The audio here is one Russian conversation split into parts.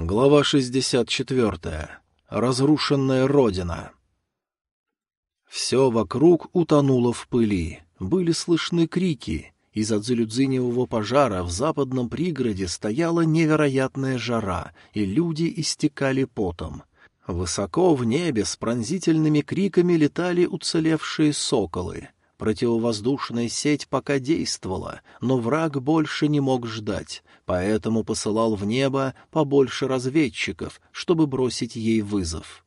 Глава 64. Разрушенная Родина. Все вокруг утонуло в пыли. Были слышны крики. Из-за дзюлюдзиневого пожара в западном пригороде стояла невероятная жара, и люди истекали потом. Высоко в небе с пронзительными криками летали уцелевшие соколы. Противовоздушная сеть пока действовала, но враг больше не мог ждать, поэтому посылал в небо побольше разведчиков, чтобы бросить ей вызов.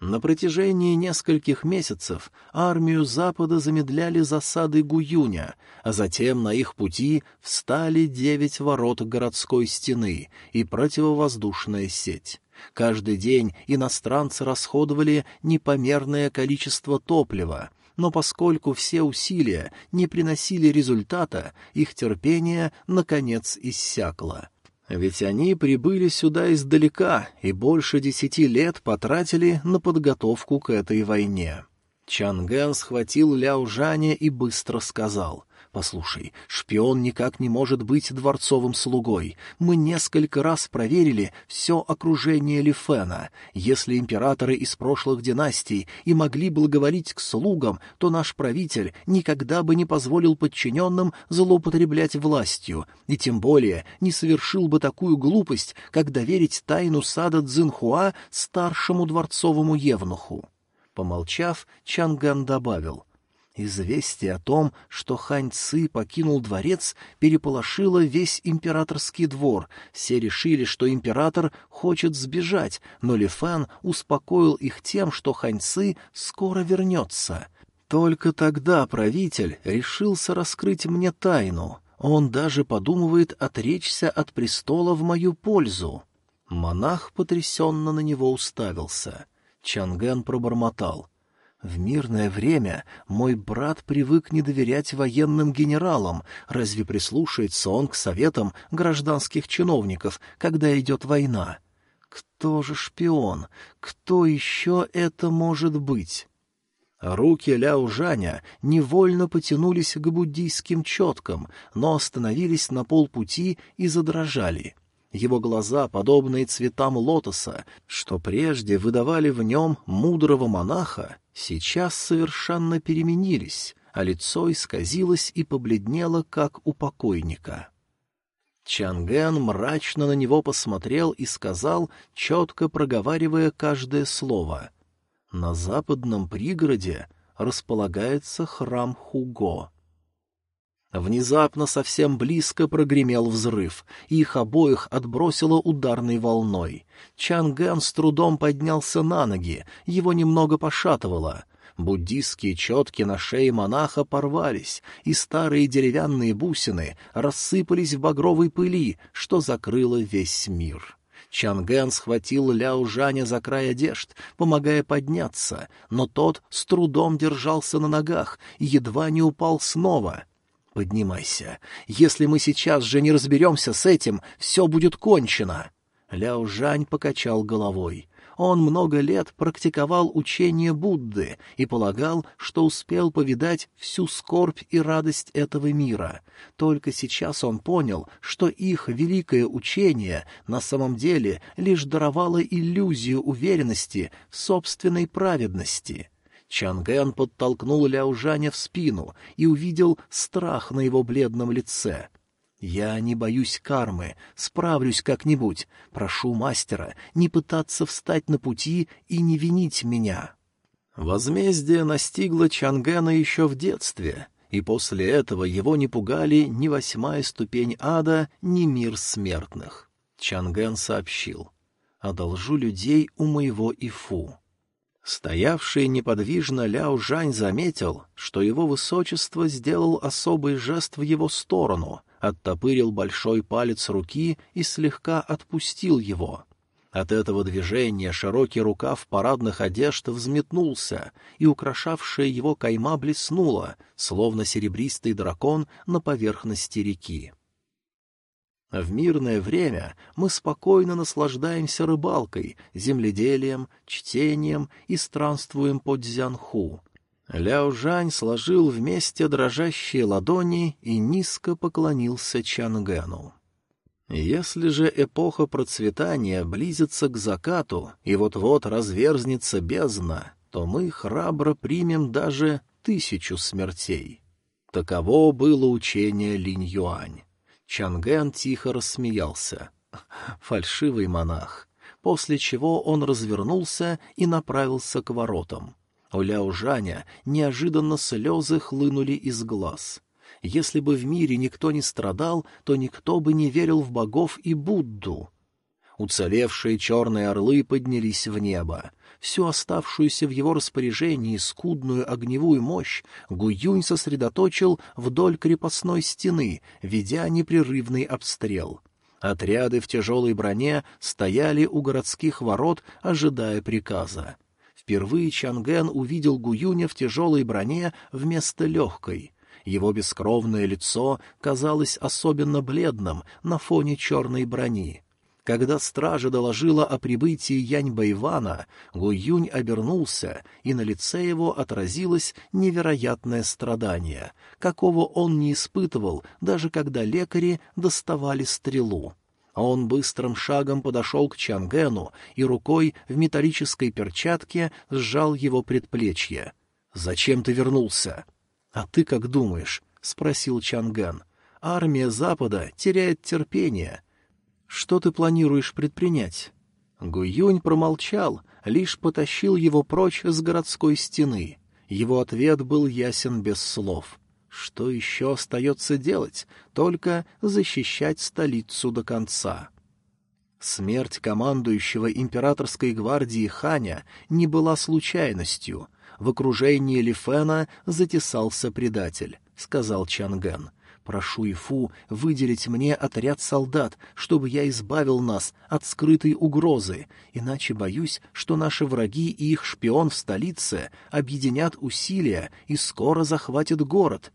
На протяжении нескольких месяцев армию Запада замедляли засады Гуюня, а затем на их пути встали девять ворот городской стены и противовоздушная сеть. Каждый день иностранцы расходовали непомерное количество топлива, но поскольку все усилия не приносили результата, их терпение, наконец, иссякло. Ведь они прибыли сюда издалека и больше десяти лет потратили на подготовку к этой войне. Чангэн схватил Ляо Жаня и быстро сказал — Послушай, шпион никак не может быть дворцовым слугой. Мы несколько раз проверили все окружение Лифена. Если императоры из прошлых династий и могли благоволить к слугам, то наш правитель никогда бы не позволил подчиненным злоупотреблять властью, и тем более не совершил бы такую глупость, как доверить тайну сада Цзинхуа старшему дворцовому евнуху. Помолчав, Чанган добавил — Известие о том, что Хань Ци покинул дворец, переполошило весь императорский двор. Все решили, что император хочет сбежать, но Ли Фэн успокоил их тем, что Хань Ци скоро вернется. Только тогда правитель решился раскрыть мне тайну. Он даже подумывает отречься от престола в мою пользу. Монах потрясенно на него уставился. Чангэн пробормотал — в мирное время мой брат привык не доверять военным генералам. Разве прислушается он к советам гражданских чиновников, когда идет война? Кто же шпион? Кто еще это может быть? Руки Ляо Жаня невольно потянулись к буддийским четкам, но остановились на полпути и задрожали. Его глаза, подобные цветам лотоса, что прежде выдавали в нем мудрого монаха, сейчас совершенно переменились, а лицо исказилось и побледнело, как у покойника. Чанген мрачно на него посмотрел и сказал, четко проговаривая каждое слово. «На западном пригороде располагается храм Хуго». Внезапно совсем близко прогремел взрыв, и их обоих отбросило ударной волной. Чангэн с трудом поднялся на ноги, его немного пошатывало. Буддистские четки на шее монаха порвались, и старые деревянные бусины рассыпались в багровой пыли, что закрыло весь мир. Чангэн схватил Ляо Жаня за край одежд, помогая подняться, но тот с трудом держался на ногах и едва не упал снова — «Поднимайся. Если мы сейчас же не разберемся с этим, все будет кончено». Ляо Жань покачал головой. Он много лет практиковал учение Будды и полагал, что успел повидать всю скорбь и радость этого мира. Только сейчас он понял, что их великое учение на самом деле лишь даровало иллюзию уверенности в собственной праведности — Чангэн подтолкнул Ляужаня в спину и увидел страх на его бледном лице. «Я не боюсь кармы, справлюсь как-нибудь. Прошу мастера не пытаться встать на пути и не винить меня». Возмездие настигло Чангена еще в детстве, и после этого его не пугали ни восьмая ступень ада, ни мир смертных. Чанген сообщил. «Одолжу людей у моего Ифу». Стоявший неподвижно Ляо Жань заметил, что его высочество сделал особый жест в его сторону, оттопырил большой палец руки и слегка отпустил его. От этого движения широкий рукав парадных одежд взметнулся, и украшавшая его кайма блеснула, словно серебристый дракон на поверхности реки. В мирное время мы спокойно наслаждаемся рыбалкой, земледелием, чтением и странствуем по Дзянху. Ляо Жань сложил вместе дрожащие ладони и низко поклонился Чангену. Если же эпоха процветания близится к закату и вот-вот разверзнется бездна, то мы храбро примем даже тысячу смертей. Таково было учение Линь-Юань. Чанген тихо рассмеялся. Фальшивый монах. После чего он развернулся и направился к воротам. У Ляо неожиданно слезы хлынули из глаз. Если бы в мире никто не страдал, то никто бы не верил в богов и Будду. Уцелевшие черные орлы поднялись в небо. Всю оставшуюся в его распоряжении скудную огневую мощь Гуюнь сосредоточил вдоль крепостной стены, ведя непрерывный обстрел. Отряды в тяжелой броне стояли у городских ворот, ожидая приказа. Впервые Чанген увидел Гуюня в тяжелой броне вместо легкой. Его бескровное лицо казалось особенно бледным на фоне черной брони. Когда стража доложила о прибытии Янь-Байвана, Гуюнь обернулся, и на лице его отразилось невероятное страдание, какого он не испытывал, даже когда лекари доставали стрелу. Он быстрым шагом подошел к Чангену и рукой в металлической перчатке сжал его предплечье. «Зачем ты вернулся?» «А ты как думаешь?» — спросил Чанган. «Армия Запада теряет терпение. Что ты планируешь предпринять?» Гуюнь промолчал, лишь потащил его прочь с городской стены. Его ответ был ясен без слов. Что еще остается делать? Только защищать столицу до конца. Смерть командующего императорской гвардии Ханя не была случайностью. В окружении Лифена затесался предатель, — сказал Чанген. Прошу Ифу выделить мне отряд солдат, чтобы я избавил нас от скрытой угрозы, иначе боюсь, что наши враги и их шпион в столице объединят усилия и скоро захватят город.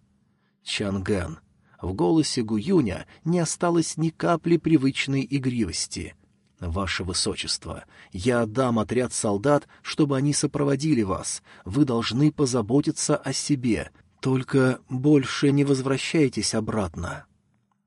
Чангэн. В голосе Гуюня не осталось ни капли привычной игривости. «Ваше Высочество, я отдам отряд солдат, чтобы они сопроводили вас. Вы должны позаботиться о себе. Только больше не возвращайтесь обратно».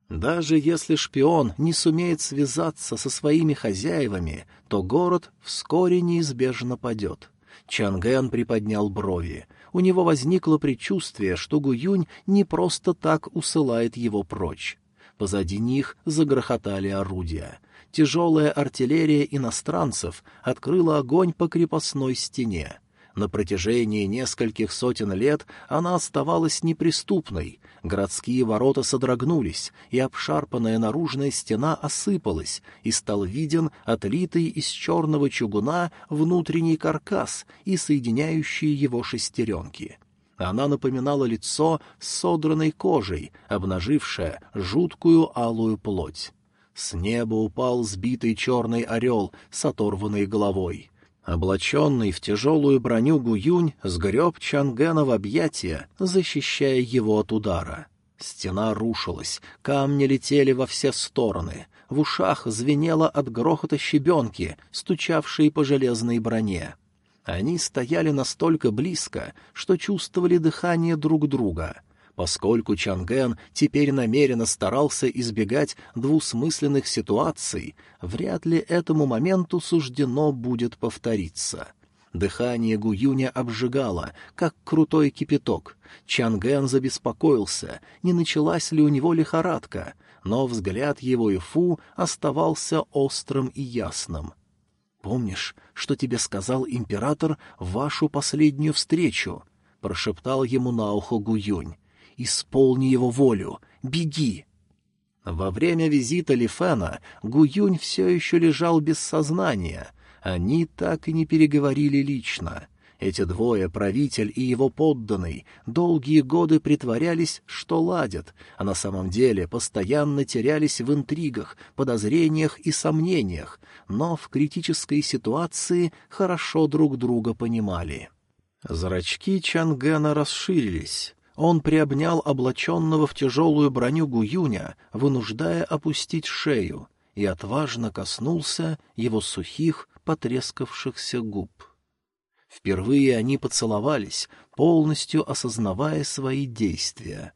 Даже если шпион не сумеет связаться со своими хозяевами, то город вскоре неизбежно падет. Чангэн приподнял брови. У него возникло предчувствие, что Гуюнь не просто так усылает его прочь. Позади них загрохотали орудия. Тяжелая артиллерия иностранцев открыла огонь по крепостной стене. На протяжении нескольких сотен лет она оставалась неприступной. Городские ворота содрогнулись, и обшарпанная наружная стена осыпалась, и стал виден отлитый из черного чугуна внутренний каркас и соединяющие его шестеренки. Она напоминала лицо с содранной кожей, обнажившее жуткую алую плоть. С неба упал сбитый черный орел с оторванной головой. Облаченный в тяжелую броню Гуюнь сгреб Чангена в объятия, защищая его от удара. Стена рушилась, камни летели во все стороны, в ушах звенело от грохота щебенки, стучавшей по железной броне. Они стояли настолько близко, что чувствовали дыхание друг друга — Поскольку Чанген теперь намеренно старался избегать двусмысленных ситуаций, вряд ли этому моменту суждено будет повториться. Дыхание Гуюня обжигало, как крутой кипяток. Чанген забеспокоился, не началась ли у него лихорадка, но взгляд его и Фу оставался острым и ясным. «Помнишь, что тебе сказал император в вашу последнюю встречу?» — прошептал ему на ухо Гуюнь. Исполни его волю. Беги!» Во время визита Лифена Гуюнь все еще лежал без сознания. Они так и не переговорили лично. Эти двое, правитель и его подданный, долгие годы притворялись, что ладят, а на самом деле постоянно терялись в интригах, подозрениях и сомнениях, но в критической ситуации хорошо друг друга понимали. Зрачки Чангена расширились. Он приобнял облаченного в тяжелую броню Гуюня, вынуждая опустить шею, и отважно коснулся его сухих, потрескавшихся губ. Впервые они поцеловались, полностью осознавая свои действия.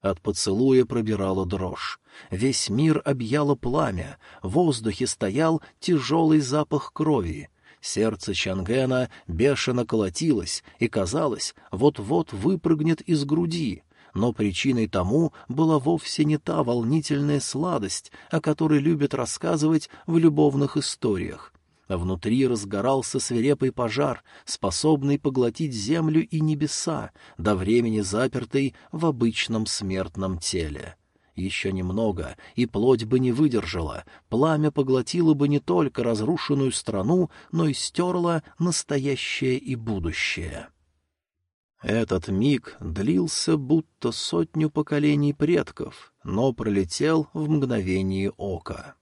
От поцелуя пробирала дрожь. Весь мир объяло пламя, в воздухе стоял тяжелый запах крови. Сердце Чангена бешено колотилось и, казалось, вот-вот выпрыгнет из груди. Но причиной тому была вовсе не та волнительная сладость, о которой любят рассказывать в любовных историях. Внутри разгорался свирепый пожар, способный поглотить землю и небеса, до времени запертой в обычном смертном теле. Еще немного, и плоть бы не выдержала, пламя поглотило бы не только разрушенную страну, но и стерло настоящее и будущее. Этот миг длился будто сотню поколений предков, но пролетел в мгновение ока.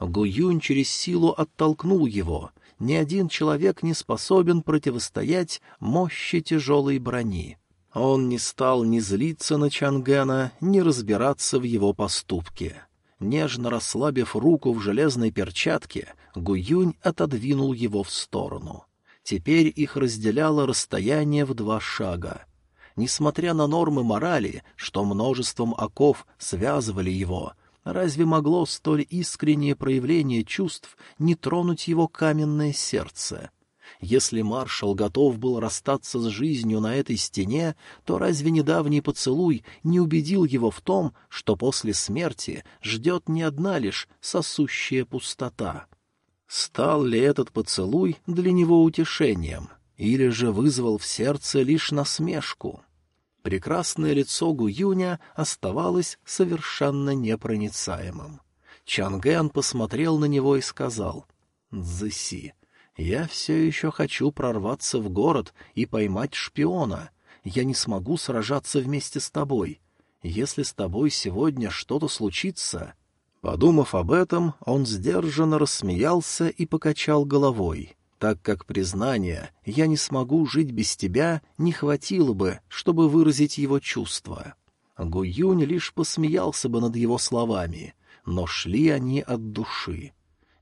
Гуюнь через силу оттолкнул его. Ни один человек не способен противостоять мощи тяжелой брони. Он не стал ни злиться на Чангена, ни разбираться в его поступке. Нежно расслабив руку в железной перчатке, Гуюнь отодвинул его в сторону. Теперь их разделяло расстояние в два шага. Несмотря на нормы морали, что множеством оков связывали его — Разве могло столь искреннее проявление чувств не тронуть его каменное сердце? Если маршал готов был расстаться с жизнью на этой стене, то разве недавний поцелуй не убедил его в том, что после смерти ждет не одна лишь сосущая пустота? Стал ли этот поцелуй для него утешением, или же вызвал в сердце лишь насмешку? Прекрасное лицо Гуюня оставалось совершенно непроницаемым. Чанген посмотрел на него и сказал, «Цзэси, я все еще хочу прорваться в город и поймать шпиона. Я не смогу сражаться вместе с тобой. Если с тобой сегодня что-то случится...» Подумав об этом, он сдержанно рассмеялся и покачал головой так как признание «я не смогу жить без тебя» не хватило бы, чтобы выразить его чувства. Гуюнь лишь посмеялся бы над его словами, но шли они от души.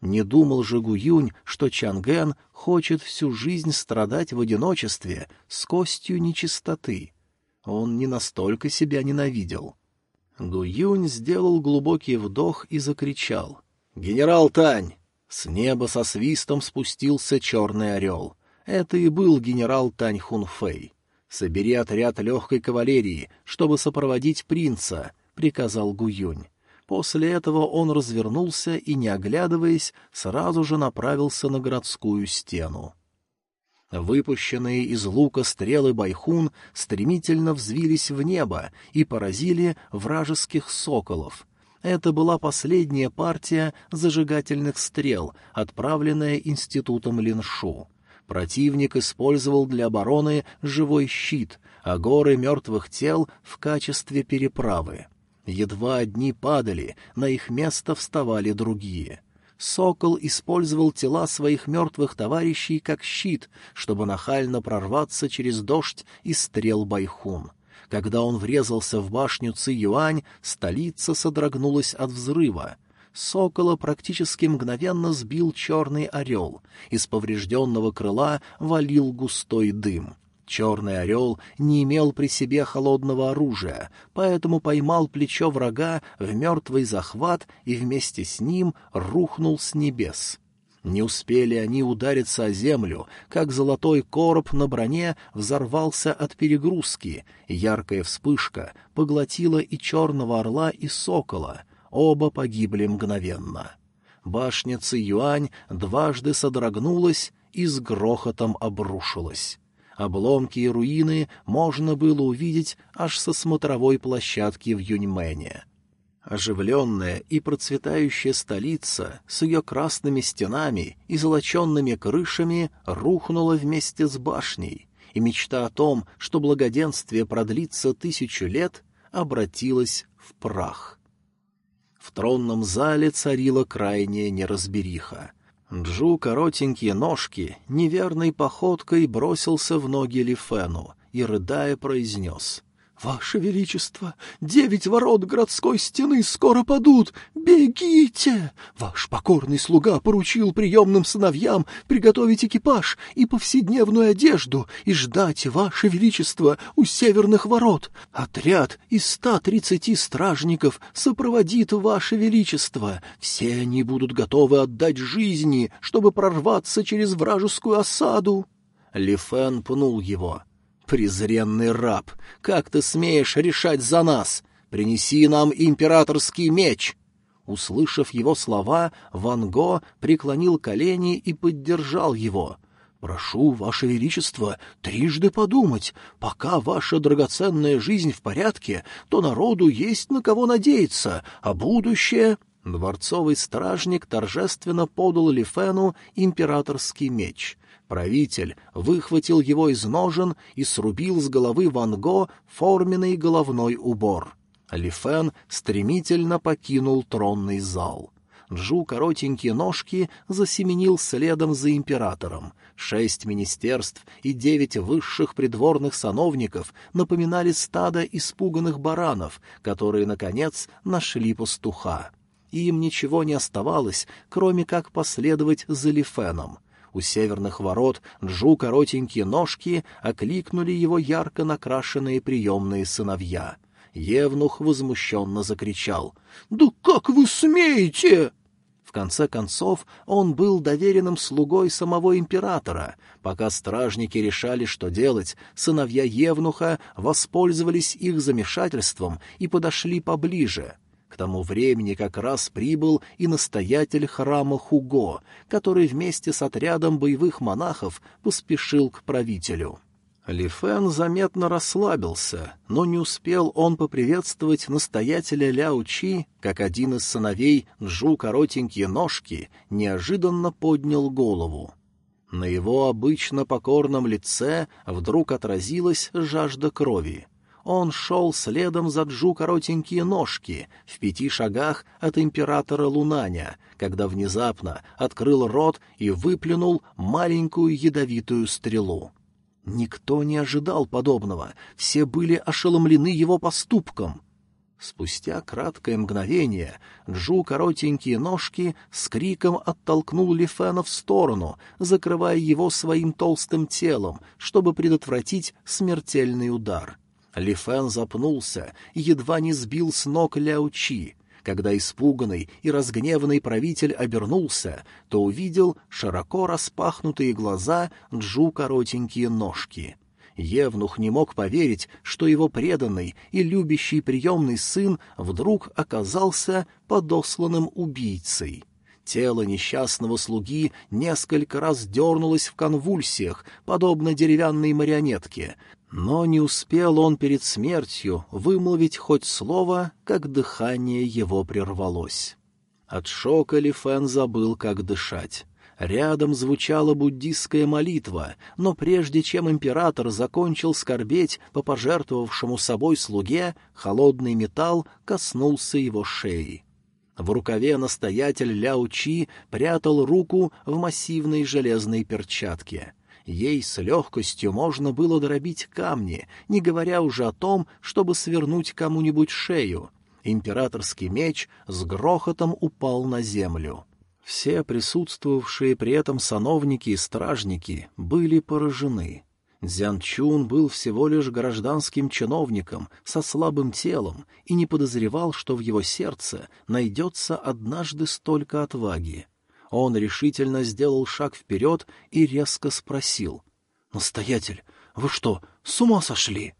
Не думал же Гуюнь, что Чанген хочет всю жизнь страдать в одиночестве с костью нечистоты. Он не настолько себя ненавидел. Гуюнь сделал глубокий вдох и закричал. «Генерал Тань, с неба со свистом спустился черный орел. Это и был генерал Тань Хунфэй. «Собери отряд легкой кавалерии, чтобы сопроводить принца», — приказал Гуюнь. После этого он развернулся и, не оглядываясь, сразу же направился на городскую стену. Выпущенные из лука стрелы Байхун стремительно взвились в небо и поразили вражеских соколов — это была последняя партия зажигательных стрел, отправленная институтом Линшу. Противник использовал для обороны живой щит, а горы мертвых тел в качестве переправы. Едва одни падали, на их место вставали другие. Сокол использовал тела своих мертвых товарищей как щит, чтобы нахально прорваться через дождь и стрел Байхун. Когда он врезался в башню Ци-Юань, столица содрогнулась от взрыва. Сокола практически мгновенно сбил черный орел. Из поврежденного крыла валил густой дым. Черный орел не имел при себе холодного оружия, поэтому поймал плечо врага в мертвый захват и вместе с ним рухнул с небес. Не успели они удариться о землю, как золотой короб на броне взорвался от перегрузки, яркая вспышка поглотила и черного орла, и сокола. Оба погибли мгновенно. Башня Юань дважды содрогнулась и с грохотом обрушилась. Обломки и руины можно было увидеть аж со смотровой площадки в Юньмене. Оживленная и процветающая столица с ее красными стенами и золоченными крышами рухнула вместе с башней, и мечта о том, что благоденствие продлится тысячу лет, обратилась в прах. В тронном зале царила крайняя неразбериха. Джу коротенькие ножки неверной походкой бросился в ноги Лифену и, рыдая, произнес — «Ваше Величество, девять ворот городской стены скоро падут! Бегите!» Ваш покорный слуга поручил приемным сыновьям приготовить экипаж и повседневную одежду и ждать, Ваше Величество, у северных ворот. Отряд из ста тридцати стражников сопроводит Ваше Величество. Все они будут готовы отдать жизни, чтобы прорваться через вражескую осаду. Лифен пнул его. «Презренный раб, как ты смеешь решать за нас? Принеси нам императорский меч!» Услышав его слова, Ван Го преклонил колени и поддержал его. «Прошу, Ваше Величество, трижды подумать. Пока ваша драгоценная жизнь в порядке, то народу есть на кого надеяться, а будущее...» Дворцовый стражник торжественно подал Лифену императорский меч. Правитель выхватил его из ножен и срубил с головы Ван Го форменный головной убор. Ли Фен стремительно покинул тронный зал. Джу коротенькие ножки засеменил следом за императором. Шесть министерств и девять высших придворных сановников напоминали стадо испуганных баранов, которые, наконец, нашли пастуха. Им ничего не оставалось, кроме как последовать за Лифеном — у северных ворот Джу коротенькие ножки окликнули его ярко накрашенные приемные сыновья. Евнух возмущенно закричал. «Да как вы смеете!» В конце концов, он был доверенным слугой самого императора. Пока стражники решали, что делать, сыновья Евнуха воспользовались их замешательством и подошли поближе. К тому времени как раз прибыл и настоятель храма Хуго, который вместе с отрядом боевых монахов поспешил к правителю. Ли Фэн заметно расслабился, но не успел он поприветствовать настоятеля Ляо Чи, как один из сыновей Джу коротенькие ножки неожиданно поднял голову. На его обычно покорном лице вдруг отразилась жажда крови. Он шел следом за Джу коротенькие ножки, в пяти шагах от императора Лунаня, когда внезапно открыл рот и выплюнул маленькую ядовитую стрелу. Никто не ожидал подобного, все были ошеломлены его поступком. Спустя краткое мгновение Джу коротенькие ножки с криком оттолкнул Лифена в сторону, закрывая его своим толстым телом, чтобы предотвратить смертельный удар — ли Фэн запнулся и едва не сбил с ног Ляо Чи. Когда испуганный и разгневанный правитель обернулся, то увидел широко распахнутые глаза Джу коротенькие ножки. Евнух не мог поверить, что его преданный и любящий приемный сын вдруг оказался подосланным убийцей. Тело несчастного слуги несколько раз дернулось в конвульсиях, подобно деревянной марионетке, но не успел он перед смертью вымолвить хоть слово, как дыхание его прервалось. От шока Ли Фэн забыл, как дышать. Рядом звучала буддистская молитва, но прежде чем император закончил скорбеть по пожертвовавшему собой слуге, холодный металл коснулся его шеи. В рукаве настоятель Ляо Чи прятал руку в массивной железной перчатке — Ей с легкостью можно было дробить камни, не говоря уже о том, чтобы свернуть кому-нибудь шею. Императорский меч с грохотом упал на землю. Все присутствовавшие при этом сановники и стражники были поражены. Дзян Чун был всего лишь гражданским чиновником со слабым телом и не подозревал, что в его сердце найдется однажды столько отваги. Он решительно сделал шаг вперед и резко спросил. «Настоятель, вы что, с ума сошли?»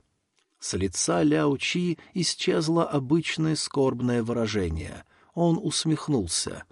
С лица Ляо Чи исчезло обычное скорбное выражение. Он усмехнулся.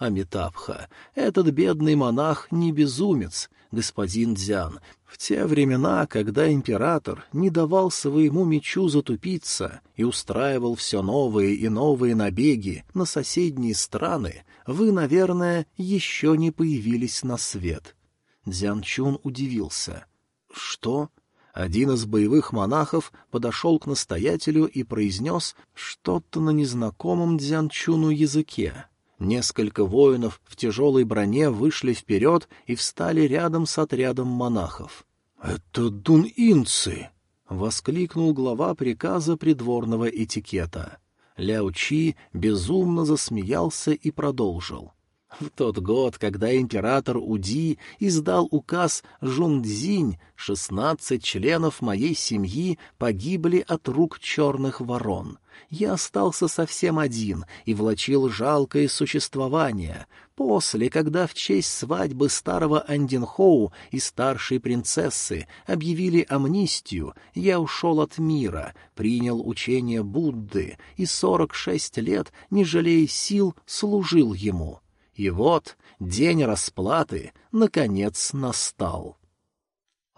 «Амитабха, этот бедный монах не безумец, господин Дзян. В те времена, когда император не давал своему мечу затупиться и устраивал все новые и новые набеги на соседние страны, вы, наверное, еще не появились на свет. Дзян Чун удивился. «Что?» Один из боевых монахов подошел к настоятелю и произнес что-то на незнакомом Дзянчуну языке. Несколько воинов в тяжелой броне вышли вперед и встали рядом с отрядом монахов. «Это дун-инцы!» — воскликнул глава приказа придворного этикета. Ляо Чи безумно засмеялся и продолжил. В тот год, когда император Уди издал указ Жундзинь, шестнадцать членов моей семьи погибли от рук черных ворон. Я остался совсем один и влачил жалкое существование. После, когда в честь свадьбы старого Андинхоу и старшей принцессы объявили амнистию, я ушел от мира, принял учение Будды и сорок шесть лет, не жалея сил, служил ему. И вот день расплаты, наконец, настал.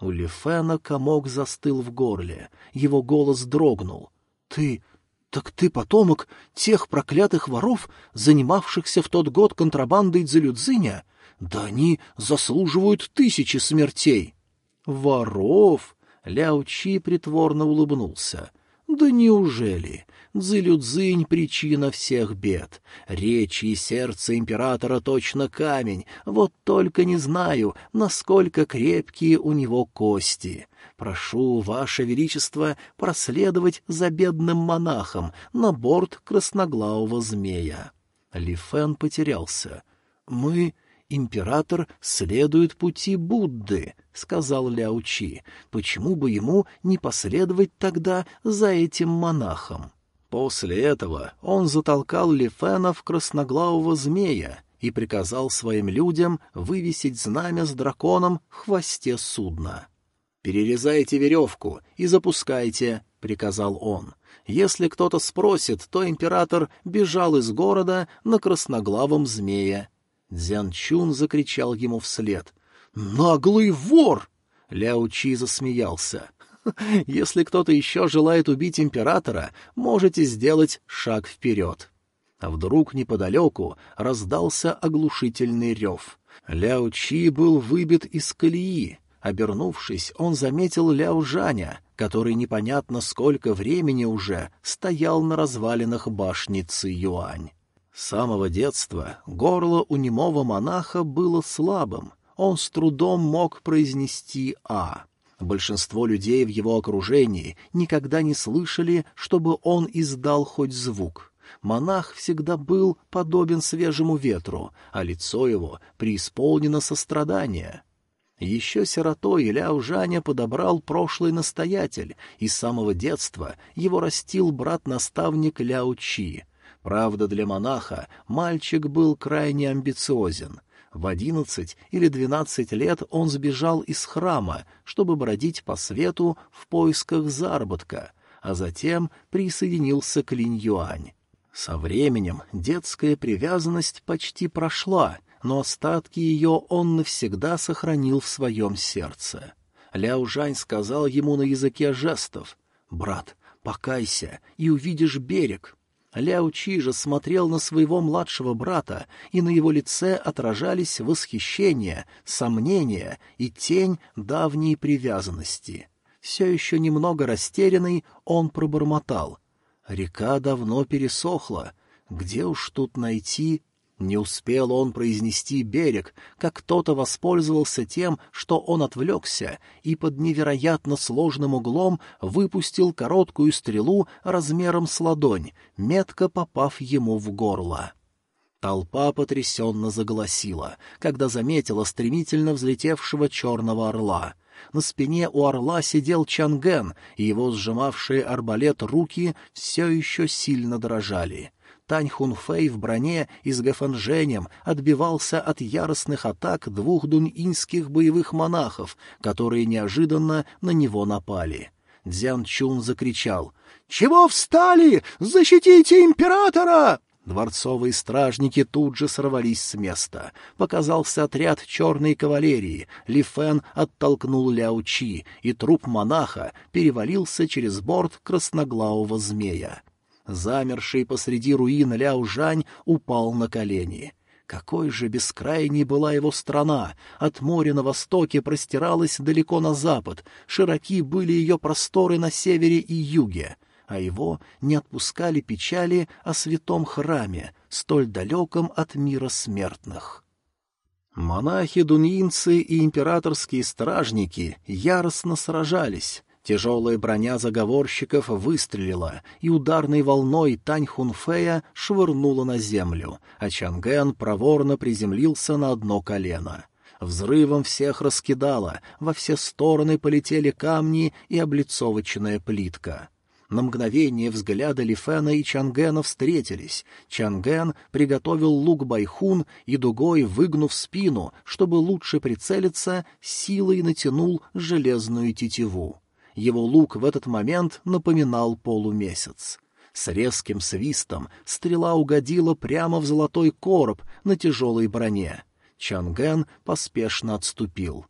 У Лифена комок застыл в горле, его голос дрогнул. «Ты... так ты потомок тех проклятых воров, занимавшихся в тот год контрабандой Дзелюдзиня? Да они заслуживают тысячи смертей!» «Воров?» — Ляо Чи притворно улыбнулся. «Да неужели? Цзилюцзинь — причина всех бед. Речь и сердце императора точно камень, вот только не знаю, насколько крепкие у него кости. Прошу, Ваше Величество, проследовать за бедным монахом на борт красноглавого змея. Ли Фэн потерялся. «Мы...» император следует пути Будды, — сказал Ляо Чи. Почему бы ему не последовать тогда за этим монахом? После этого он затолкал Лифена в красноглавого змея и приказал своим людям вывесить знамя с драконом в хвосте судна. «Перерезайте веревку и запускайте», — приказал он. Если кто-то спросит, то император бежал из города на красноглавом змея. Дзян Чун закричал ему вслед. «Наглый вор!» Ляо Чи засмеялся. Если кто-то еще желает убить императора, можете сделать шаг вперед. А вдруг неподалеку раздался оглушительный рев. Ляо Чи был выбит из колеи. Обернувшись, он заметил Ляо Жаня, который непонятно сколько времени уже стоял на развалинах башни Ци Юань. С самого детства горло у немого монаха было слабым, он с трудом мог произнести «а». Большинство людей в его окружении никогда не слышали, чтобы он издал хоть звук. Монах всегда был подобен свежему ветру, а лицо его преисполнено сострадания. Еще сиротой Ляо Жаня подобрал прошлый настоятель, и с самого детства его растил брат-наставник Ляо Чи. Правда, для монаха мальчик был крайне амбициозен. В одиннадцать или двенадцать лет он сбежал из храма, чтобы бродить по свету в поисках заработка, а затем присоединился к Линь-Юань. Со временем детская привязанность почти прошла, но остатки ее он навсегда сохранил в своем сердце. Ляо Жань сказал ему на языке жестов, «Брат, покайся, и увидишь берег, Ляо Чи же смотрел на своего младшего брата, и на его лице отражались восхищение, сомнение и тень давней привязанности. Все еще немного растерянный, он пробормотал. «Река давно пересохла. Где уж тут найти не успел он произнести берег, как кто-то воспользовался тем, что он отвлекся, и под невероятно сложным углом выпустил короткую стрелу размером с ладонь, метко попав ему в горло. Толпа потрясенно заголосила, когда заметила стремительно взлетевшего черного орла. На спине у орла сидел Чанген, и его сжимавшие арбалет руки все еще сильно дрожали. Тань Хунфэй в броне и с Гафанженем отбивался от яростных атак двух дуньинских боевых монахов, которые неожиданно на него напали. Дзян Чун закричал «Чего встали? Защитите императора!» Дворцовые стражники тут же сорвались с места. Показался отряд черной кавалерии. Ли Фен оттолкнул Ляо Чи, и труп монаха перевалился через борт красноглавого змея. Замерший посреди руин Ляо Жань упал на колени. Какой же бескрайней была его страна! От моря на востоке простиралась далеко на запад, широки были ее просторы на севере и юге, а его не отпускали печали о святом храме, столь далеком от мира смертных. Монахи, дуньинцы и императорские стражники яростно сражались, Тяжелая броня заговорщиков выстрелила, и ударной волной Тань Хунфея швырнула на землю, а Чанген проворно приземлился на одно колено. Взрывом всех раскидало, во все стороны полетели камни и облицовочная плитка. На мгновение взгляды Лифена и Чангена встретились. Чанген приготовил лук Байхун и дугой, выгнув спину, чтобы лучше прицелиться, силой натянул железную тетиву. Его лук в этот момент напоминал полумесяц. С резким свистом стрела угодила прямо в золотой короб на тяжелой броне. Чанген поспешно отступил.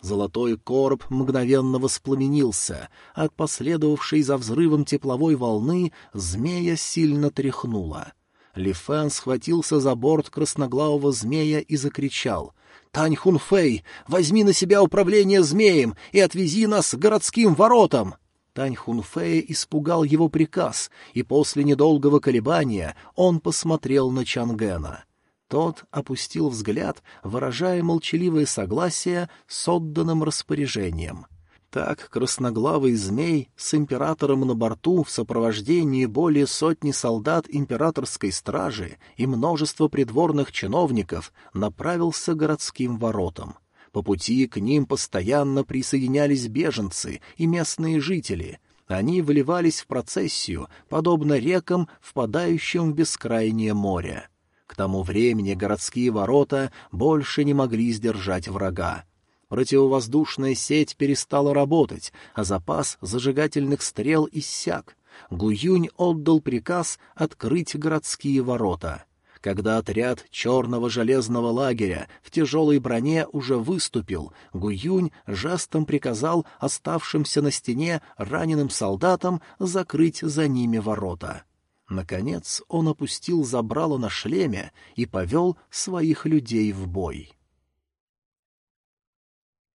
Золотой короб мгновенно воспламенился. От последовавшей за взрывом тепловой волны змея сильно тряхнула. Лифен схватился за борт красноглавого змея и закричал. «Тань Хунфэй, возьми на себя управление змеем и отвези нас к городским воротам!» Тань Хунфэя испугал его приказ, и после недолгого колебания он посмотрел на Чангена. Тот опустил взгляд, выражая молчаливое согласие с отданным распоряжением. Так красноглавый змей с императором на борту в сопровождении более сотни солдат императорской стражи и множества придворных чиновников направился к городским воротам. По пути к ним постоянно присоединялись беженцы и местные жители. Они вливались в процессию, подобно рекам, впадающим в бескрайнее море. К тому времени городские ворота больше не могли сдержать врага. Противовоздушная сеть перестала работать, а запас зажигательных стрел иссяк. Гуюнь отдал приказ открыть городские ворота. Когда отряд черного железного лагеря в тяжелой броне уже выступил, Гуюнь жестом приказал оставшимся на стене раненым солдатам закрыть за ними ворота. Наконец он опустил забрало на шлеме и повел своих людей в бой.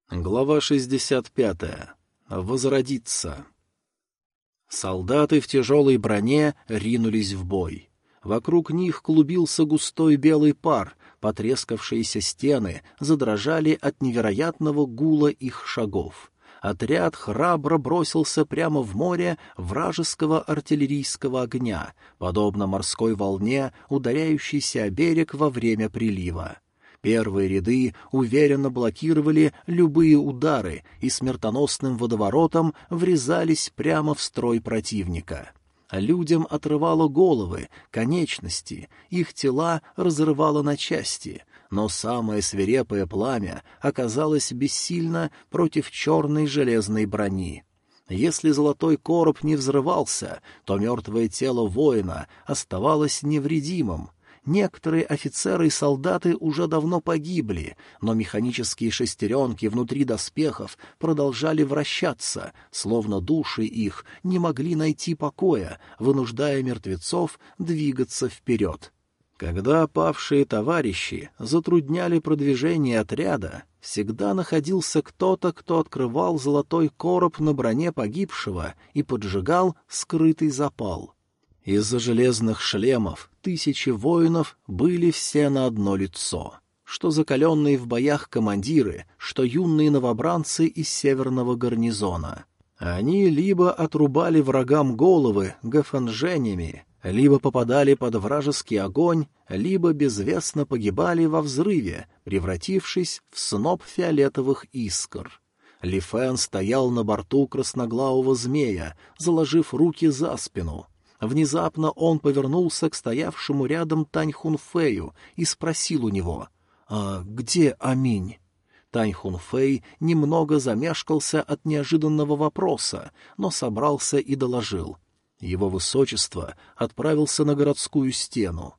Глава 65. Возродиться. Солдаты в тяжелой броне ринулись в бой. Вокруг них клубился густой белый пар, потрескавшиеся стены задрожали от невероятного гула их шагов. Отряд храбро бросился прямо в море вражеского артиллерийского огня, подобно морской волне, ударяющейся о берег во время прилива. Первые ряды уверенно блокировали любые удары и смертоносным водоворотом врезались прямо в строй противника. Людям отрывало головы, конечности, их тела разрывало на части, но самое свирепое пламя оказалось бессильно против черной железной брони. Если золотой короб не взрывался, то мертвое тело воина оставалось невредимым, Некоторые офицеры и солдаты уже давно погибли, но механические шестеренки внутри доспехов продолжали вращаться, словно души их не могли найти покоя, вынуждая мертвецов двигаться вперед. Когда павшие товарищи затрудняли продвижение отряда, всегда находился кто-то, кто открывал золотой короб на броне погибшего и поджигал скрытый запал. Из-за железных шлемов тысячи воинов были все на одно лицо. Что закаленные в боях командиры, что юные новобранцы из северного гарнизона. Они либо отрубали врагам головы гафанженями, либо попадали под вражеский огонь, либо безвестно погибали во взрыве, превратившись в сноп фиолетовых искр. Ли Фэн стоял на борту красноглавого змея, заложив руки за спину — Внезапно он повернулся к стоявшему рядом Тань Хунфею и спросил у него, «А где Аминь?» Тань Хунфэй немного замешкался от неожиданного вопроса, но собрался и доложил. Его высочество отправился на городскую стену.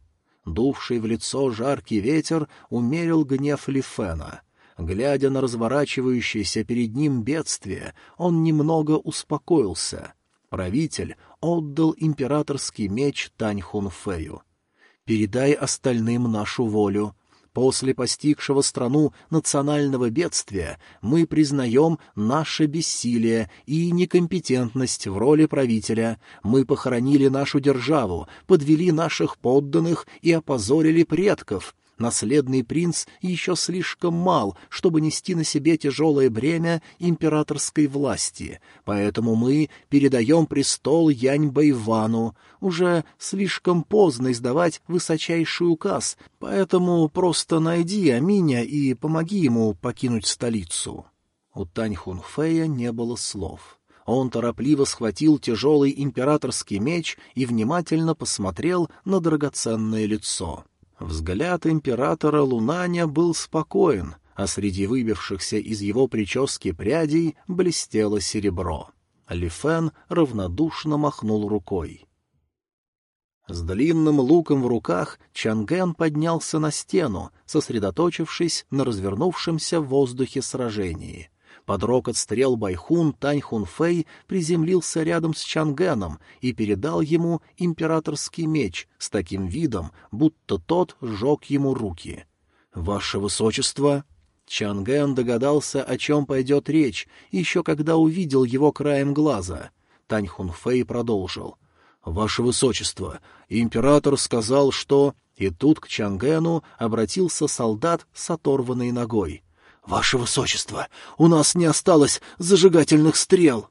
Дувший в лицо жаркий ветер умерил гнев Лифена. Глядя на разворачивающееся перед ним бедствие, он немного успокоился. Правитель отдал императорский меч Тань Хунфэю. «Передай остальным нашу волю. После постигшего страну национального бедствия мы признаем наше бессилие и некомпетентность в роли правителя. Мы похоронили нашу державу, подвели наших подданных и опозорили предков. Наследный принц еще слишком мал, чтобы нести на себе тяжелое бремя императорской власти, поэтому мы передаем престол Янь Байвану. Уже слишком поздно издавать высочайший указ, поэтому просто найди Аминя и помоги ему покинуть столицу». У Тань Хунфея не было слов. Он торопливо схватил тяжелый императорский меч и внимательно посмотрел на драгоценное лицо. Взгляд императора Лунаня был спокоен, а среди выбившихся из его прически прядей блестело серебро. Лифен равнодушно махнул рукой. С длинным луком в руках Чанген поднялся на стену, сосредоточившись на развернувшемся в воздухе сражении. Под рокот стрел Байхун Тань Хунфэй приземлился рядом с Чангеном и передал ему императорский меч с таким видом, будто тот сжег ему руки. «Ваше высочество!» Чанген догадался, о чем пойдет речь, еще когда увидел его краем глаза. Тань Хунфэй продолжил. «Ваше высочество, император сказал, что...» И тут к Чангену обратился солдат с оторванной ногой. «Ваше высочество, у нас не осталось зажигательных стрел!»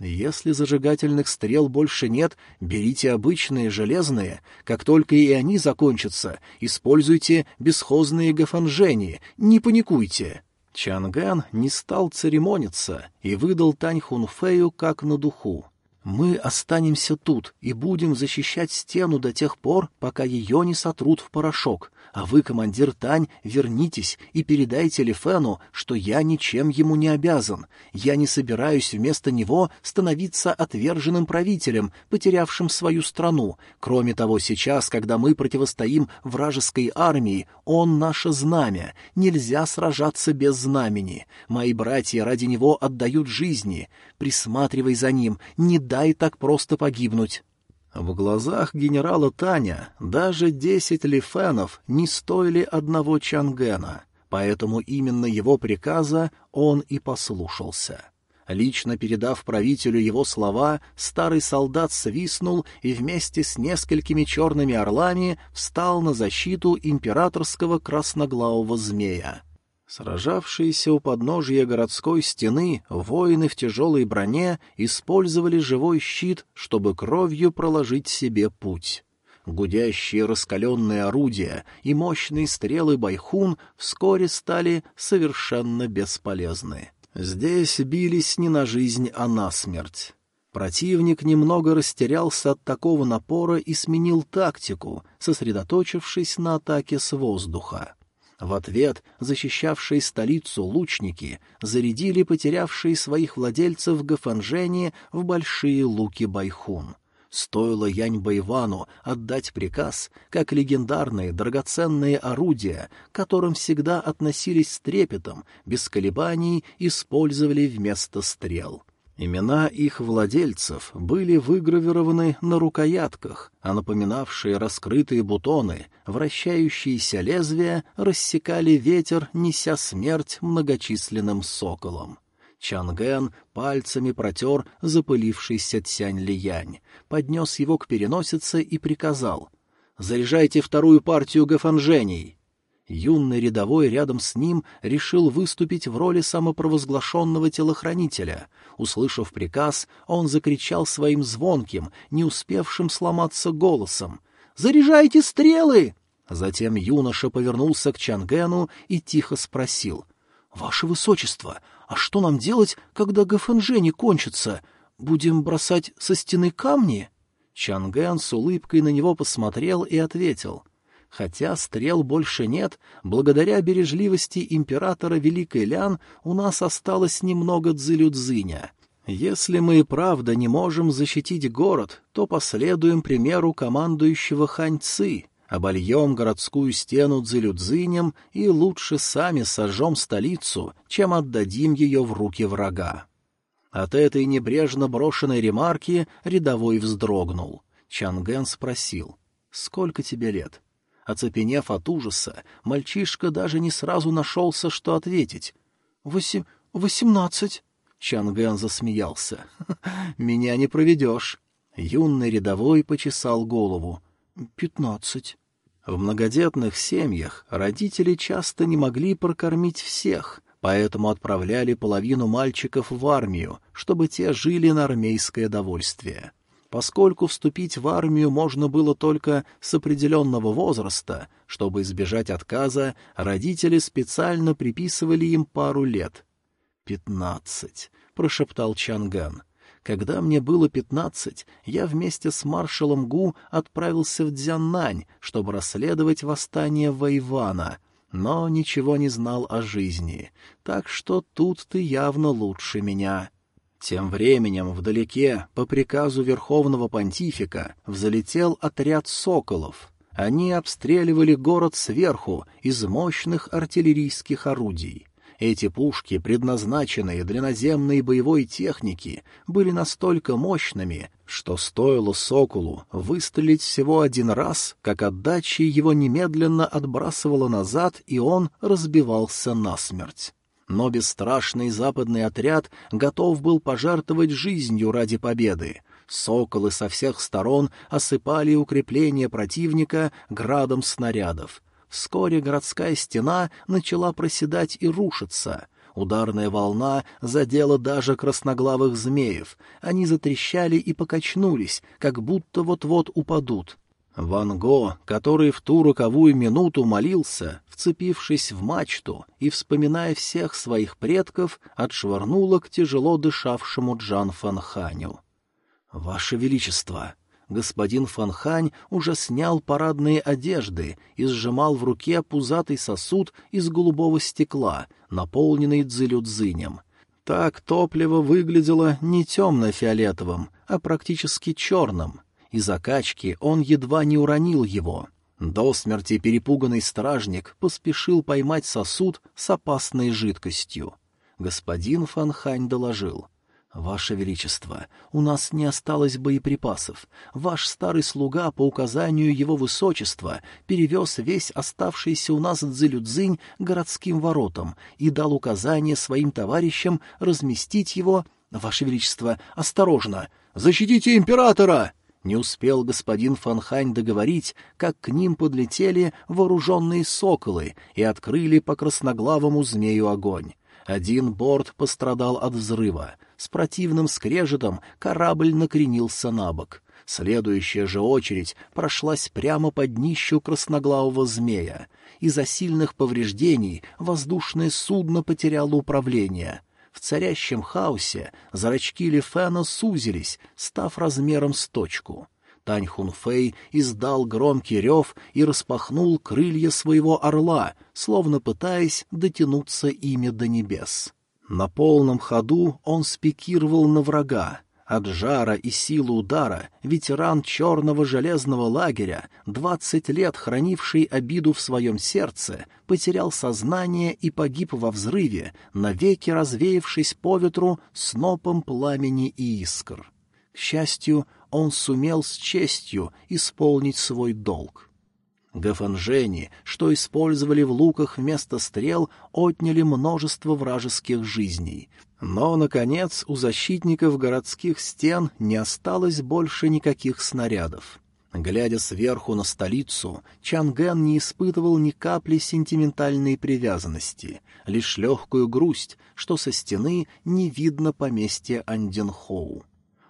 «Если зажигательных стрел больше нет, берите обычные, железные. Как только и они закончатся, используйте бесхозные гафанжени, не паникуйте!» Чанган не стал церемониться и выдал Тань Хунфею как на духу. Мы останемся тут и будем защищать стену до тех пор, пока ее не сотрут в порошок. А вы, командир Тань, вернитесь и передайте Лифену, что я ничем ему не обязан. Я не собираюсь вместо него становиться отверженным правителем, потерявшим свою страну. Кроме того, сейчас, когда мы противостоим вражеской армии, он наше знамя. Нельзя сражаться без знамени. Мои братья ради него отдают жизни. Присматривай за ним, не дай так просто погибнуть. В глазах генерала Таня даже десять лифенов не стоили одного чангена, поэтому именно его приказа он и послушался. Лично передав правителю его слова, старый солдат свистнул и вместе с несколькими черными орлами встал на защиту императорского красноглавого змея. Сражавшиеся у подножия городской стены воины в тяжелой броне использовали живой щит, чтобы кровью проложить себе путь. Гудящие раскаленные орудия и мощные стрелы байхун вскоре стали совершенно бесполезны. Здесь бились не на жизнь, а на смерть. Противник немного растерялся от такого напора и сменил тактику, сосредоточившись на атаке с воздуха. В ответ защищавшие столицу лучники зарядили потерявшие своих владельцев Гафанжени в большие луки Байхун. Стоило Янь Байвану отдать приказ, как легендарные драгоценные орудия, к которым всегда относились с трепетом, без колебаний использовали вместо стрел. Имена их владельцев были выгравированы на рукоятках, а напоминавшие раскрытые бутоны, вращающиеся лезвия рассекали ветер, неся смерть многочисленным соколам. Чанген пальцами протер запылившийся Тянь-Лиянь, поднес его к переносице и приказал «Заряжайте вторую партию гафанжений!» Юный рядовой рядом с ним решил выступить в роли самопровозглашенного телохранителя. Услышав приказ, он закричал своим звонким, не успевшим сломаться голосом. «Заряжайте стрелы!» Затем юноша повернулся к Чангену и тихо спросил. «Ваше Высочество, а что нам делать, когда ГФНЖ не кончится? Будем бросать со стены камни?» Чанген с улыбкой на него посмотрел и ответил — Хотя стрел больше нет, благодаря бережливости императора Великой Лян у нас осталось немного дзылюдзыня. Если мы и правда не можем защитить город, то последуем примеру командующего Ханьцы, обольем городскую стену дзылюдзынем и лучше сами сожжем столицу, чем отдадим ее в руки врага. От этой небрежно брошенной ремарки рядовой вздрогнул. Чанген спросил, «Сколько тебе лет?» Оцепенев от ужаса, мальчишка даже не сразу нашелся, что ответить. «Восемь... восемнадцать...» Чангэн засмеялся. «Меня не проведешь». Юный рядовой почесал голову. «Пятнадцать». В многодетных семьях родители часто не могли прокормить всех, поэтому отправляли половину мальчиков в армию, чтобы те жили на армейское довольствие. Поскольку вступить в армию можно было только с определенного возраста, чтобы избежать отказа, родители специально приписывали им пару лет. «Пятнадцать», — прошептал Чанган. Когда мне было пятнадцать, я вместе с маршалом Гу отправился в Дзяннань, чтобы расследовать восстание Вайвана, но ничего не знал о жизни, так что тут ты явно лучше меня. Тем временем вдалеке, по приказу Верховного Понтифика, взлетел отряд соколов. Они обстреливали город сверху из мощных артиллерийских орудий. Эти пушки, предназначенные для наземной боевой техники, были настолько мощными, что стоило «Соколу» выстрелить всего один раз, как отдача его немедленно отбрасывала назад, и он разбивался насмерть. Но бесстрашный западный отряд готов был пожертвовать жизнью ради победы. Соколы со всех сторон осыпали укрепления противника градом снарядов — Вскоре городская стена начала проседать и рушиться. Ударная волна задела даже красноглавых змеев. Они затрещали и покачнулись, как будто вот-вот упадут. Ван Го, который в ту роковую минуту молился, вцепившись в мачту и вспоминая всех своих предков, отшвырнула к тяжело дышавшему Джан Фанханю. «Ваше Величество!» господин Фанхань уже снял парадные одежды и сжимал в руке пузатый сосуд из голубого стекла, наполненный дзылюдзынем. Так топливо выглядело не темно-фиолетовым, а практически черным. Из-за качки он едва не уронил его. До смерти перепуганный стражник поспешил поймать сосуд с опасной жидкостью. Господин Фанхань доложил. «Ваше Величество, у нас не осталось боеприпасов. Ваш старый слуга по указанию его высочества перевез весь оставшийся у нас дзылюдзынь городским воротам и дал указание своим товарищам разместить его... Ваше Величество, осторожно! Защитите императора!» Не успел господин Фанхань договорить, как к ним подлетели вооруженные соколы и открыли по красноглавому змею огонь. Один борт пострадал от взрыва. С противным скрежетом корабль накренился на бок. Следующая же очередь прошлась прямо под днищу красноглавого змея. Из-за сильных повреждений воздушное судно потеряло управление. В царящем хаосе зрачки Лифена сузились, став размером с точку. Тань Хунфэй издал громкий рев и распахнул крылья своего орла, словно пытаясь дотянуться ими до небес. На полном ходу он спикировал на врага. От жара и силы удара ветеран черного железного лагеря, двадцать лет хранивший обиду в своем сердце, потерял сознание и погиб во взрыве, навеки развеявшись по ветру снопом пламени и искр. К счастью, он сумел с честью исполнить свой долг. Гафанжени, что использовали в луках вместо стрел, отняли множество вражеских жизней. Но, наконец, у защитников городских стен не осталось больше никаких снарядов. Глядя сверху на столицу, Чанген не испытывал ни капли сентиментальной привязанности, лишь легкую грусть, что со стены не видно поместья Анденхоу.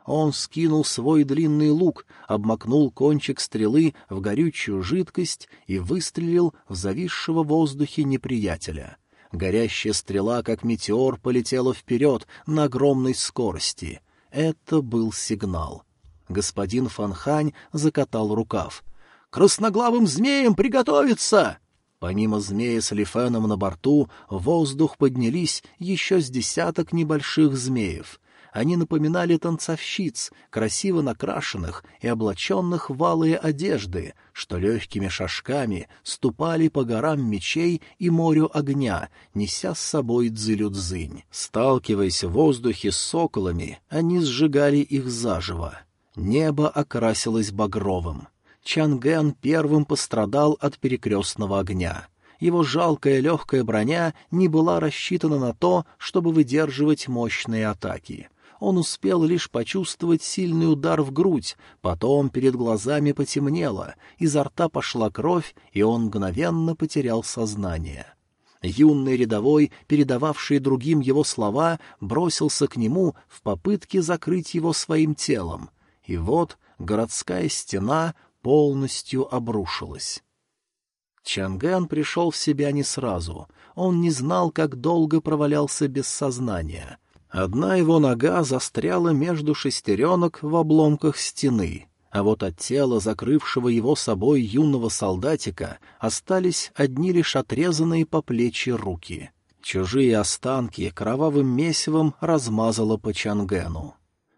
Он скинул свой длинный лук, обмакнул кончик стрелы в горючую жидкость и выстрелил в зависшего в воздухе неприятеля. Горящая стрела, как метеор, полетела вперед на огромной скорости. Это был сигнал. Господин Фанхань закатал рукав. «Красноглавым змеем приготовиться!» Помимо змея с Лифеном на борту, в воздух поднялись еще с десяток небольших змеев. Они напоминали танцовщиц, красиво накрашенных и облаченных в алые одежды, что легкими шажками ступали по горам мечей и морю огня, неся с собой дзылю-дзынь. Сталкиваясь в воздухе с соколами, они сжигали их заживо. Небо окрасилось багровым. Чанген первым пострадал от перекрестного огня. Его жалкая легкая броня не была рассчитана на то, чтобы выдерживать мощные атаки. Он успел лишь почувствовать сильный удар в грудь, потом перед глазами потемнело, изо рта пошла кровь, и он мгновенно потерял сознание. Юный рядовой, передававший другим его слова, бросился к нему в попытке закрыть его своим телом. И вот городская стена полностью обрушилась. Чанган пришел в себя не сразу. Он не знал, как долго провалялся без сознания. Одна его нога застряла между шестеренок в обломках стены, а вот от тела, закрывшего его собой юного солдатика, остались одни лишь отрезанные по плечи руки. Чужие останки кровавым месивом размазало по Чангену.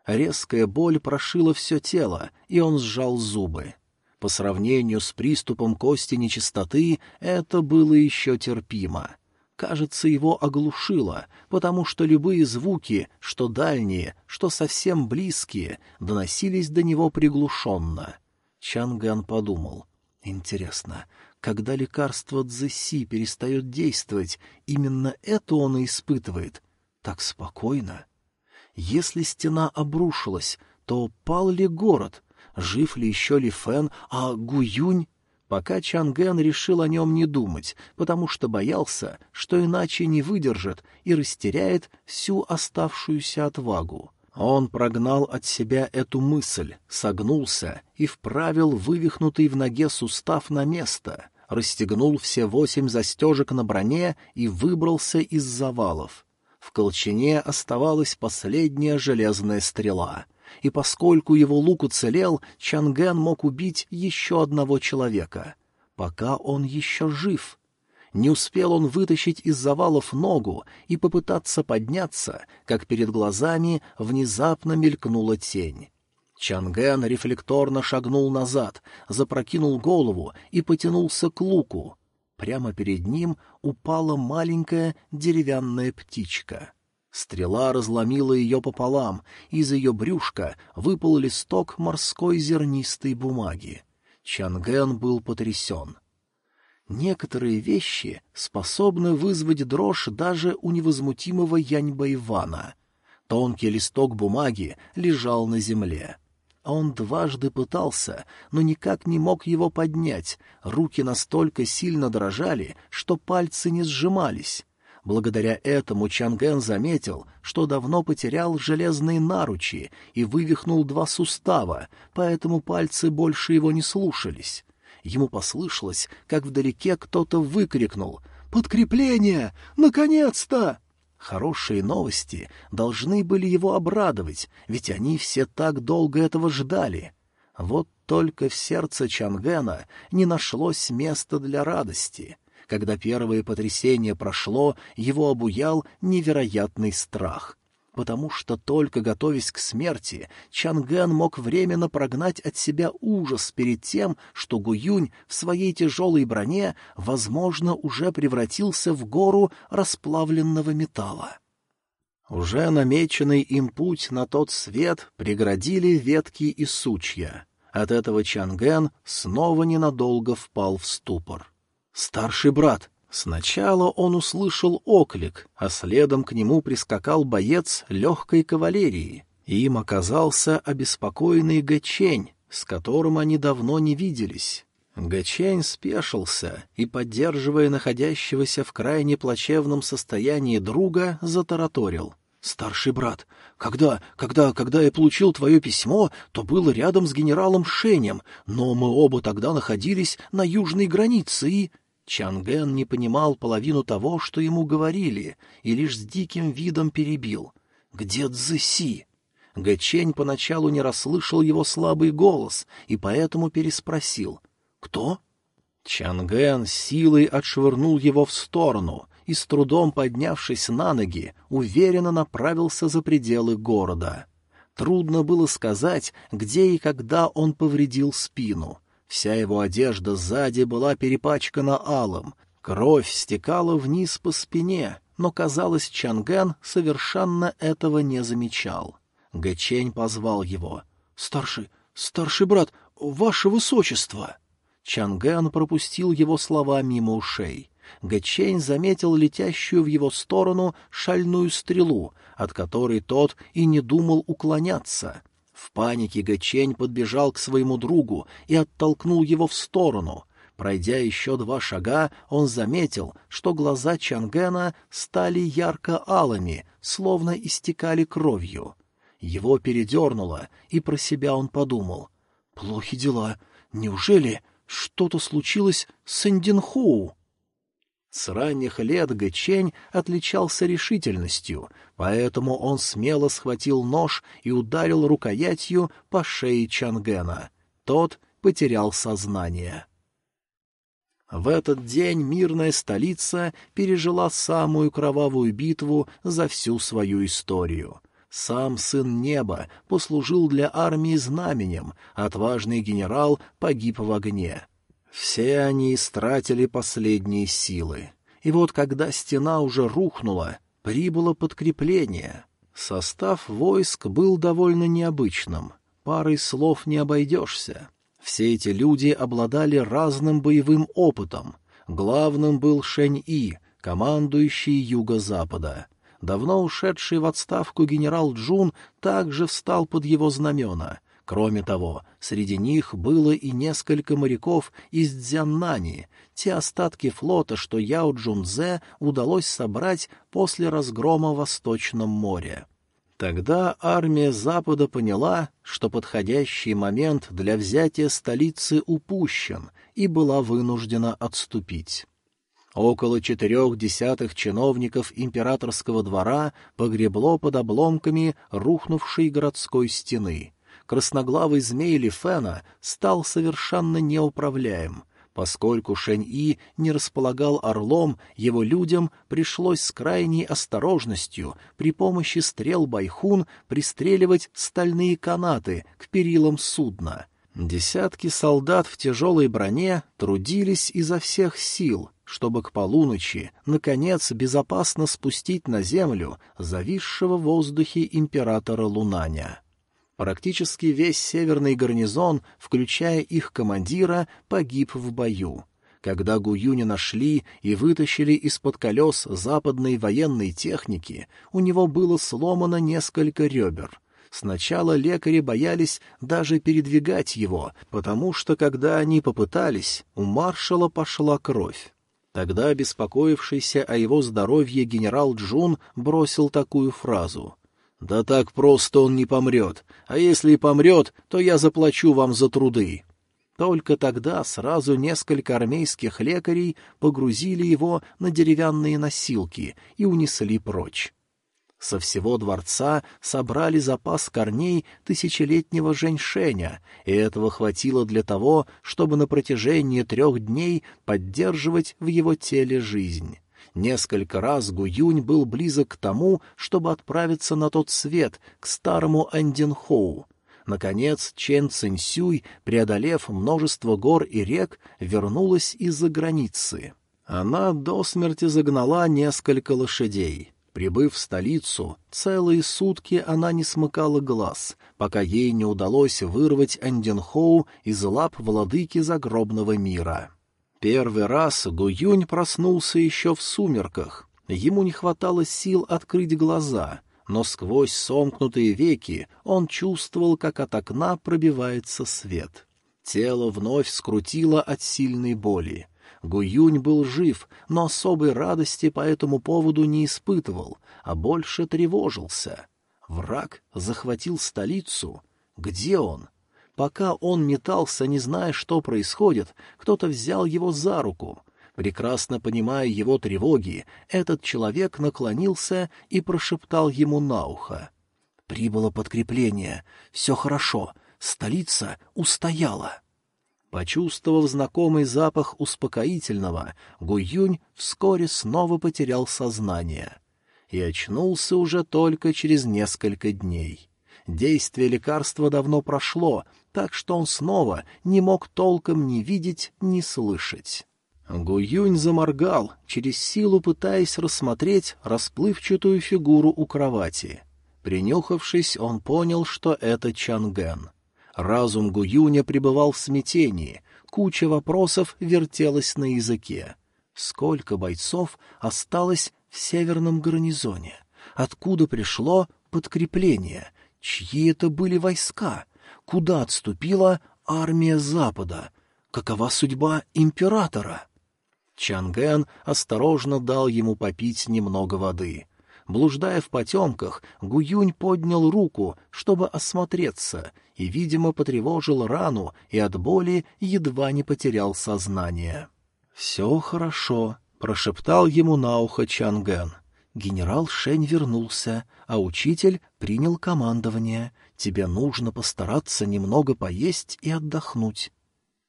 Резкая боль прошила все тело, и он сжал зубы. По сравнению с приступом кости нечистоты это было еще терпимо. Кажется, его оглушило, потому что любые звуки, что дальние, что совсем близкие, доносились до него приглушенно. Чанган подумал. Интересно, когда лекарство Цзэси перестает действовать, именно это он и испытывает. Так спокойно. Если стена обрушилась, то пал ли город? Жив ли еще Ли Фэн, а Гуюнь? Пока Чанген решил о нем не думать, потому что боялся, что иначе не выдержит и растеряет всю оставшуюся отвагу. Он прогнал от себя эту мысль, согнулся и вправил вывихнутый в ноге сустав на место, расстегнул все восемь застежек на броне и выбрался из завалов. В колчине оставалась последняя железная стрела — и поскольку его лук уцелел, Чанген мог убить еще одного человека. Пока он еще жив. Не успел он вытащить из завалов ногу и попытаться подняться, как перед глазами внезапно мелькнула тень. Чанген рефлекторно шагнул назад, запрокинул голову и потянулся к луку. Прямо перед ним упала маленькая деревянная птичка. Стрела разломила ее пополам, из ее брюшка выпал листок морской зернистой бумаги. Чанген был потрясен. Некоторые вещи способны вызвать дрожь даже у невозмутимого Яньба Ивана. Тонкий листок бумаги лежал на земле. Он дважды пытался, но никак не мог его поднять, руки настолько сильно дрожали, что пальцы не сжимались. Благодаря этому Чанген заметил, что давно потерял железные наручи и вывихнул два сустава, поэтому пальцы больше его не слушались. Ему послышалось, как вдалеке кто-то выкрикнул «Подкрепление! Наконец-то!» Хорошие новости должны были его обрадовать, ведь они все так долго этого ждали. Вот только в сердце Чангена не нашлось места для радости. Когда первое потрясение прошло, его обуял невероятный страх. Потому что, только готовясь к смерти, Чангэн мог временно прогнать от себя ужас перед тем, что Гуюнь в своей тяжелой броне, возможно, уже превратился в гору расплавленного металла. Уже намеченный им путь на тот свет преградили ветки и сучья. От этого Чангэн снова ненадолго впал в ступор. «Старший брат!» Сначала он услышал оклик, а следом к нему прискакал боец легкой кавалерии. Им оказался обеспокоенный Гачень, с которым они давно не виделись. Гачень спешился и, поддерживая находящегося в крайне плачевном состоянии друга, затараторил. «Старший брат, когда, когда, когда я получил твое письмо, то было рядом с генералом Шенем, но мы оба тогда находились на южной границе и...» Чанген не понимал половину того, что ему говорили, и лишь с диким видом перебил. «Где Цзэси?» Гэчень поначалу не расслышал его слабый голос и поэтому переспросил. «Кто?» Чанген силой отшвырнул его в сторону и, с трудом поднявшись на ноги, уверенно направился за пределы города. Трудно было сказать, где и когда он повредил спину — Вся его одежда сзади была перепачкана алым, кровь стекала вниз по спине, но, казалось, Чангэн совершенно этого не замечал. Гэчень позвал его. «Старший, старший брат, ваше высочество!» Чангэн пропустил его слова мимо ушей. Гэчень заметил летящую в его сторону шальную стрелу, от которой тот и не думал уклоняться. В панике Гэчень подбежал к своему другу и оттолкнул его в сторону. Пройдя еще два шага, он заметил, что глаза Чангена стали ярко-алыми, словно истекали кровью. Его передернуло, и про себя он подумал. «Плохи дела. Неужели что-то случилось с Эндинхоу?» С ранних лет Гэчень отличался решительностью, поэтому он смело схватил нож и ударил рукоятью по шее Чангена. Тот потерял сознание. В этот день мирная столица пережила самую кровавую битву за всю свою историю. Сам сын неба послужил для армии знаменем, отважный генерал погиб в огне. Все они истратили последние силы. И вот когда стена уже рухнула, прибыло подкрепление. Состав войск был довольно необычным. Парой слов не обойдешься. Все эти люди обладали разным боевым опытом. Главным был Шэнь-И, командующий юго-запада. Давно ушедший в отставку генерал Джун также встал под его знамена. Кроме того, среди них было и несколько моряков из Дзяннани, те остатки флота, что Яо Джунзе удалось собрать после разгрома в Восточном море. Тогда армия Запада поняла, что подходящий момент для взятия столицы упущен, и была вынуждена отступить. Около четырех десятых чиновников императорского двора погребло под обломками рухнувшей городской стены — красноглавый змей Лифена стал совершенно неуправляем. Поскольку Шэнь-И не располагал орлом, его людям пришлось с крайней осторожностью при помощи стрел Байхун пристреливать стальные канаты к перилам судна. Десятки солдат в тяжелой броне трудились изо всех сил, чтобы к полуночи, наконец, безопасно спустить на землю зависшего в воздухе императора Лунаня. Практически весь северный гарнизон, включая их командира, погиб в бою. Когда Гуюня нашли и вытащили из-под колес западной военной техники, у него было сломано несколько ребер. Сначала лекари боялись даже передвигать его, потому что, когда они попытались, у маршала пошла кровь. Тогда беспокоившийся о его здоровье генерал Джун бросил такую фразу — да так просто он не помрет, а если и помрет, то я заплачу вам за труды. Только тогда сразу несколько армейских лекарей погрузили его на деревянные носилки и унесли прочь. Со всего дворца собрали запас корней тысячелетнего женьшеня, и этого хватило для того, чтобы на протяжении трех дней поддерживать в его теле жизнь. Несколько раз Гуюнь был близок к тому, чтобы отправиться на тот свет, к старому Андинхоу. Наконец, Чен Цинсюй, преодолев множество гор и рек, вернулась из-за границы. Она до смерти загнала несколько лошадей. Прибыв в столицу, целые сутки она не смыкала глаз, пока ей не удалось вырвать Андинхоу из лап владыки загробного мира. Первый раз Гуюнь проснулся еще в сумерках. Ему не хватало сил открыть глаза, но сквозь сомкнутые веки он чувствовал, как от окна пробивается свет. Тело вновь скрутило от сильной боли. Гуюнь был жив, но особой радости по этому поводу не испытывал, а больше тревожился. Враг захватил столицу. Где он? Пока он метался, не зная, что происходит, кто-то взял его за руку. Прекрасно понимая его тревоги, этот человек наклонился и прошептал ему на ухо. «Прибыло подкрепление. Все хорошо. Столица устояла». Почувствовав знакомый запах успокоительного, Гуюнь вскоре снова потерял сознание и очнулся уже только через несколько дней. Действие лекарства давно прошло, так что он снова не мог толком ни видеть, ни слышать. Гуюнь заморгал, через силу пытаясь рассмотреть расплывчатую фигуру у кровати. Принюхавшись, он понял, что это Чанген. Разум Гуюня пребывал в смятении, куча вопросов вертелась на языке. Сколько бойцов осталось в северном гарнизоне? Откуда пришло подкрепление? Чьи это были войска? Куда отступила армия Запада? Какова судьба императора? Чанген осторожно дал ему попить немного воды. Блуждая в потемках, Гуюнь поднял руку, чтобы осмотреться, и, видимо, потревожил рану и от боли едва не потерял сознание. «Все хорошо», — прошептал ему на ухо Чанген. Генерал Шень вернулся, а учитель принял командование. Тебе нужно постараться немного поесть и отдохнуть.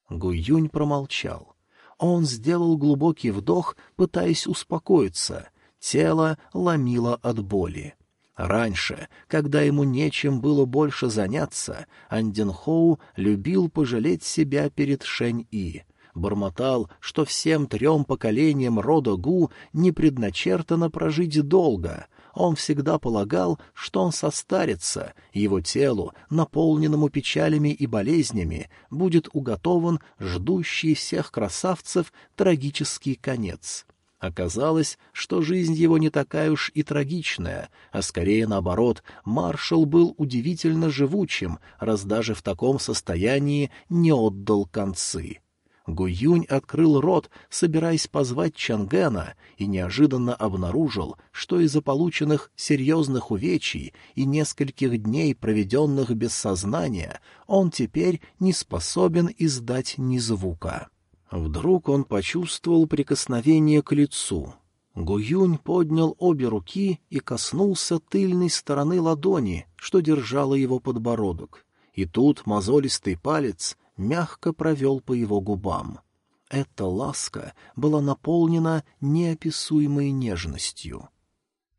Гуюнь промолчал. Он сделал глубокий вдох, пытаясь успокоиться. Тело ломило от боли. Раньше, когда ему нечем было больше заняться, Андинхоу любил пожалеть себя перед Шэнь-И — бормотал, что всем трем поколениям рода Гу не предначертано прожить долго. Он всегда полагал, что он состарится, его телу, наполненному печалями и болезнями, будет уготован ждущий всех красавцев трагический конец. Оказалось, что жизнь его не такая уж и трагичная, а скорее наоборот, маршал был удивительно живучим, раз даже в таком состоянии не отдал концы. Гуюнь открыл рот, собираясь позвать Чангена, и неожиданно обнаружил, что из-за полученных серьезных увечий и нескольких дней, проведенных без сознания, он теперь не способен издать ни звука. Вдруг он почувствовал прикосновение к лицу. Гуюнь поднял обе руки и коснулся тыльной стороны ладони, что держала его подбородок. И тут мозолистый палец мягко провел по его губам. Эта ласка была наполнена неописуемой нежностью.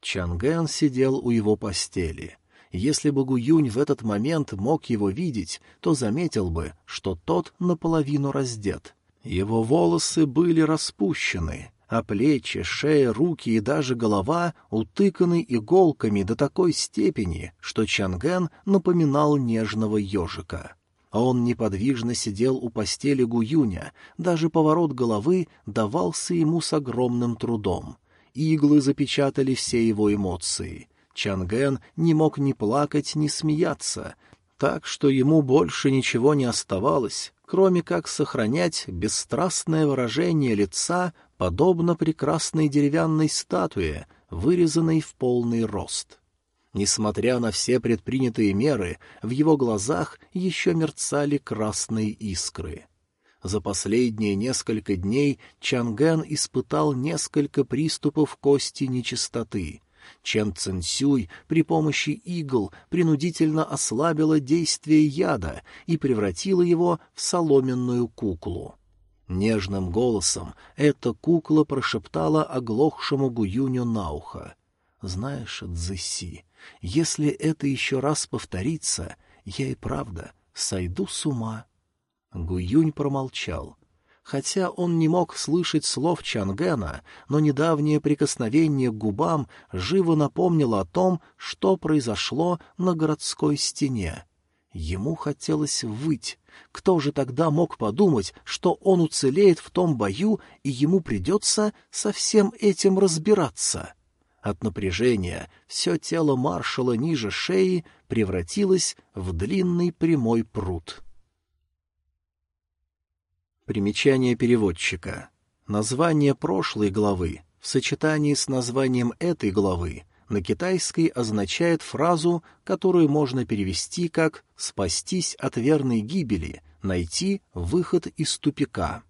Чанген сидел у его постели. Если бы Гуюнь в этот момент мог его видеть, то заметил бы, что тот наполовину раздет. Его волосы были распущены, а плечи, шея, руки и даже голова утыканы иголками до такой степени, что Чанген напоминал нежного ежика а он неподвижно сидел у постели Гуюня, даже поворот головы давался ему с огромным трудом. Иглы запечатали все его эмоции. Чанген не мог ни плакать, ни смеяться, так что ему больше ничего не оставалось, кроме как сохранять бесстрастное выражение лица, подобно прекрасной деревянной статуе, вырезанной в полный рост. Несмотря на все предпринятые меры, в его глазах еще мерцали красные искры. За последние несколько дней Чангэн испытал несколько приступов кости нечистоты. Чен Цинсюй при помощи игл принудительно ослабила действие яда и превратила его в соломенную куклу. Нежным голосом эта кукла прошептала оглохшему Гуюню на ухо. «Знаешь, Цзэси, если это еще раз повторится, я и правда сойду с ума. Гуюнь промолчал. Хотя он не мог слышать слов Чангена, но недавнее прикосновение к губам живо напомнило о том, что произошло на городской стене. Ему хотелось выть. Кто же тогда мог подумать, что он уцелеет в том бою, и ему придется со всем этим разбираться? От напряжения все тело маршала ниже шеи превратилось в длинный прямой пруд. Примечание переводчика. Название прошлой главы в сочетании с названием этой главы на китайской означает фразу, которую можно перевести как «спастись от верной гибели», «найти выход из тупика».